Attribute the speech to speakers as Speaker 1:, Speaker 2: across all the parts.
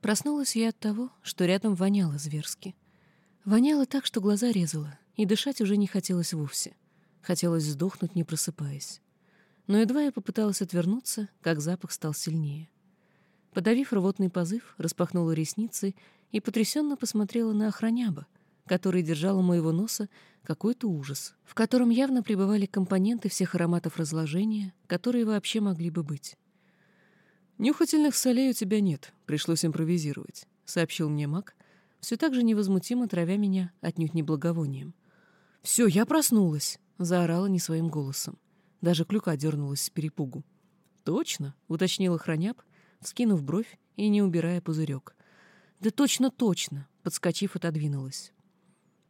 Speaker 1: Проснулась я от того, что рядом воняло зверски. Воняло так, что глаза резало, и дышать уже не хотелось вовсе. Хотелось сдохнуть, не просыпаясь. Но едва я попыталась отвернуться, как запах стал сильнее. Подавив рвотный позыв, распахнула ресницы и потрясенно посмотрела на охраняба, который держал у моего носа какой-то ужас, в котором явно пребывали компоненты всех ароматов разложения, которые вообще могли бы быть.
Speaker 2: «Нюхательных солей у тебя нет, пришлось импровизировать», — сообщил мне маг, все так же невозмутимо травя меня отнюдь не благовонием.
Speaker 1: «Все, я проснулась!» — заорала не своим голосом. Даже клюка дернулась с перепугу.
Speaker 2: «Точно?» — уточнил охраняб, вскинув бровь и не убирая пузырек.
Speaker 1: «Да точно, точно!» — подскочив, отодвинулась.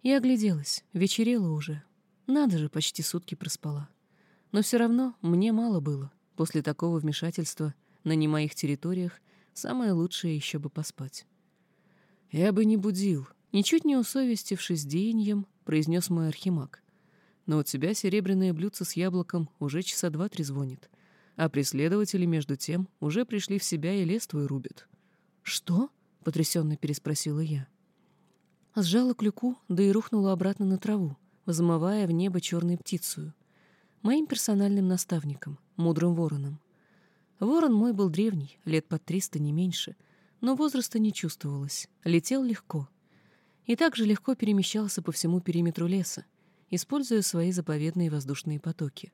Speaker 1: Я огляделась, вечерело уже. Надо же, почти сутки проспала. Но все равно мне мало было. После такого вмешательства на не моих территориях самое лучшее еще бы поспать.
Speaker 2: «Я бы не будил», —
Speaker 1: ничуть не усовестившись деянием, произнес мой архимаг.
Speaker 2: «Но у тебя серебряное блюдце с яблоком уже часа два трезвонит, а преследователи, между тем, уже пришли в себя и лес твой рубят».
Speaker 1: «Что?» — потрясенно переспросила я. Сжала клюку, да и рухнула обратно на траву, взмывая в небо черной птицу. Моим персональным наставником, мудрым вороном. Ворон мой был древний, лет под триста, не меньше, но возраста не чувствовалось, летел легко. И также легко перемещался по всему периметру леса, используя свои заповедные воздушные потоки.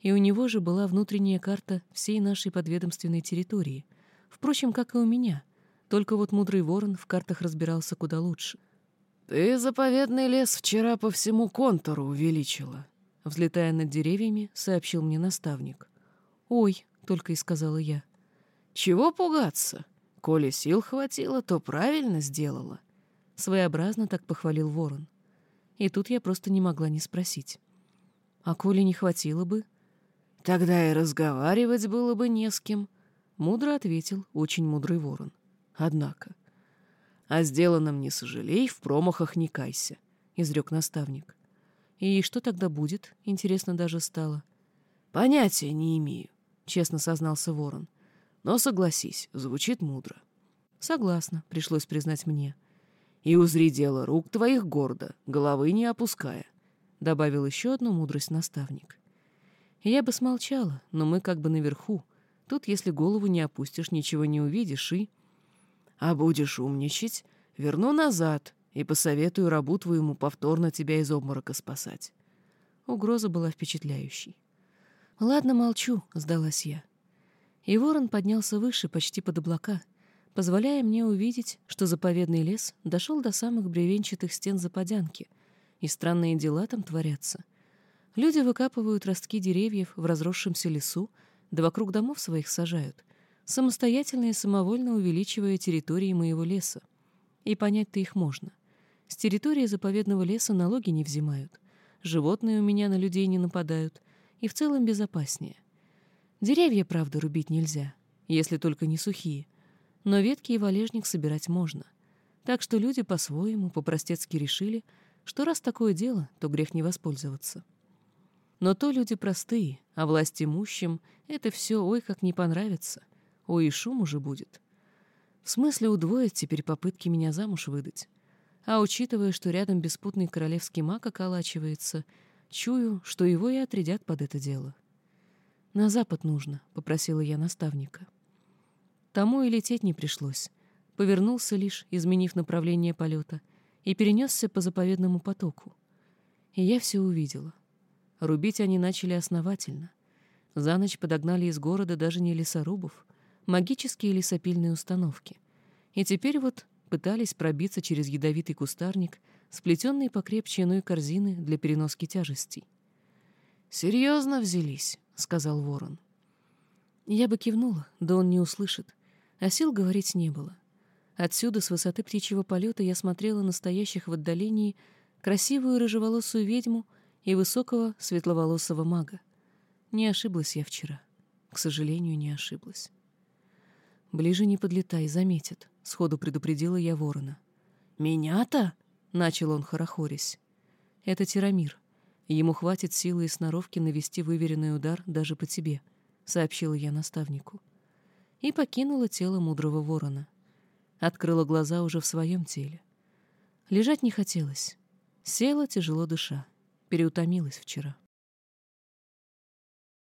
Speaker 1: И у него же была внутренняя карта всей нашей подведомственной территории, впрочем, как и у меня, только вот мудрый ворон в картах разбирался куда лучше.
Speaker 2: «Ты заповедный лес вчера по всему контуру увеличила», —
Speaker 1: взлетая над деревьями, сообщил мне наставник. «Ой», — только и сказала я.
Speaker 2: «Чего пугаться? Коли сил хватило, то правильно сделала».
Speaker 1: Своеобразно так похвалил ворон. И тут я просто не могла не спросить. «А коли не хватило бы?»
Speaker 2: «Тогда и разговаривать было бы не с кем», —
Speaker 1: мудро ответил очень мудрый ворон.
Speaker 2: «Однако...» «О сделанном не сожалей, в промахах не кайся», — изрек наставник.
Speaker 1: «И что тогда будет?» — интересно даже стало.
Speaker 2: «Понятия не имею. — честно сознался ворон. «Но согласись, звучит мудро».
Speaker 1: «Согласна», — пришлось признать мне.
Speaker 2: «И узри дело рук твоих гордо, головы не опуская», —
Speaker 1: добавил еще одну мудрость наставник. Я бы смолчала, но мы как бы наверху. Тут, если голову не опустишь, ничего не увидишь и...
Speaker 2: А будешь умничать, верну назад и посоветую рабу твоему повторно тебя из обморока спасать.
Speaker 1: Угроза была впечатляющей. «Ладно, молчу», — сдалась я. И ворон поднялся выше, почти под облака, позволяя мне увидеть, что заповедный лес дошел до самых бревенчатых стен западянки, и странные дела там творятся. Люди выкапывают ростки деревьев в разросшемся лесу, да вокруг домов своих сажают, самостоятельно и самовольно увеличивая территории моего леса. И понять-то их можно. С территории заповедного леса налоги не взимают, животные у меня на людей не нападают — и в целом безопаснее. Деревья, правда, рубить нельзя, если только не сухие, но ветки и валежник собирать можно. Так что люди по-своему, по-простецки решили, что раз такое дело, то грех не воспользоваться. Но то люди простые, а власть имущим это все ой как не понравится, ой и шум уже будет. В смысле удвоить теперь попытки меня замуж выдать. А учитывая, что рядом беспутный королевский маг околачивается — Чую, что его и отрядят под это дело. «На запад нужно», — попросила я наставника. Тому и лететь не пришлось. Повернулся лишь, изменив направление полета, и перенесся по заповедному потоку. И я все увидела. Рубить они начали основательно. За ночь подогнали из города даже не лесорубов, магические лесопильные установки. И теперь вот пытались пробиться через ядовитый кустарник — сплетенные покрепче иной корзины для переноски тяжестей.
Speaker 2: «Серьезно взялись», — сказал ворон.
Speaker 1: Я бы кивнула, да он не услышит, а сил говорить не было. Отсюда, с высоты птичьего полета, я смотрела на стоящих в отдалении красивую рыжеволосую ведьму и высокого светловолосого мага. Не ошиблась я вчера. К сожалению, не ошиблась. «Ближе не подлетай, заметят», — сходу предупредила я ворона.
Speaker 2: «Меня-то?»
Speaker 1: Начал он хорохорясь. Это Тирамир. Ему хватит силы и сноровки навести выверенный удар даже по тебе, сообщила я наставнику. И покинула тело мудрого ворона. Открыла глаза уже в своем теле. Лежать не хотелось. Села, тяжело дыша. Переутомилась вчера.